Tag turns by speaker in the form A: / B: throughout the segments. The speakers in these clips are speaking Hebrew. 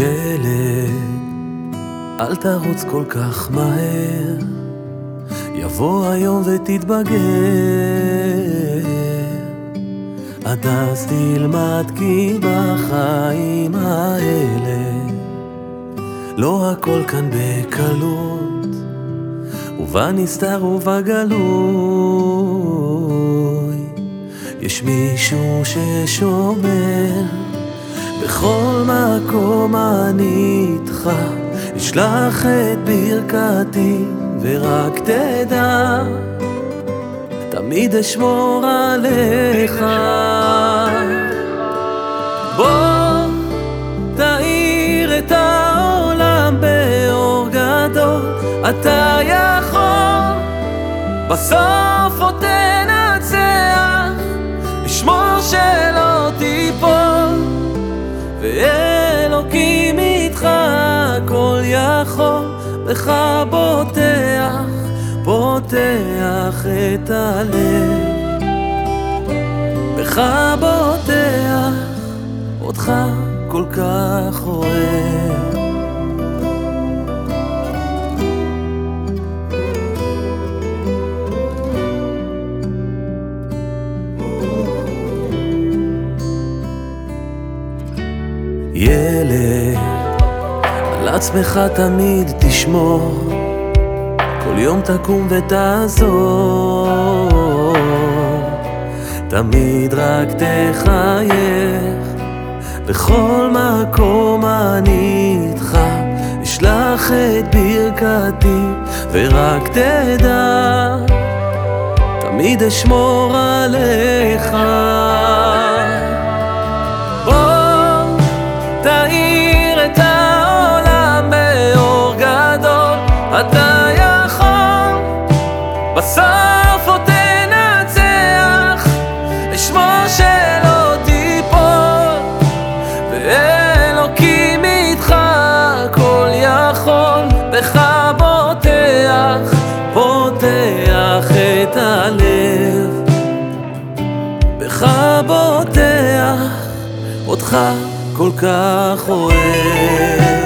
A: ילד, אל תרוץ כל כך מהר, יבוא היום ותתבגר. עד אז תלמד כי בחיים האלה לא הכל כאן בקלות, ובנסתר ובגלוי יש מישהו ששומר בכל מקום אני איתך, אשלח את ברכתי ורק תדע, תמיד אשמור עליך. בוא תאיר את העולם באור גדול, אתה יכול, בסוף יכול, בך בוטח, פותח את הלב. בך בוטח, אותך כל כך אוהב. ילד, על עצמך תמיד תשמור, כל יום תקום ותעזור, תמיד רק תחייך, בכל מקום אני איתך, אשלח את ברכתי, ורק תדע, תמיד אשמור עליך. אתה יכול, בסוף עוד תנצח, לשמור שלא תיפול, ואלוקים איתך הכל יכול, בך בוטח, פותח את הלב, בך בוטח, אותך כל כך אוהב.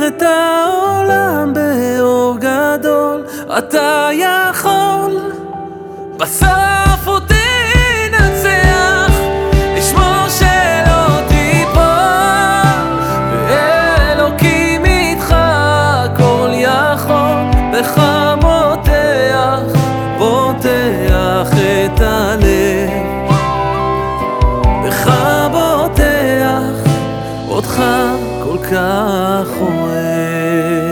A: תאיר את העולם באור גדול, אתה יכול, בסוף בוטח, אותך כל כך אוהב.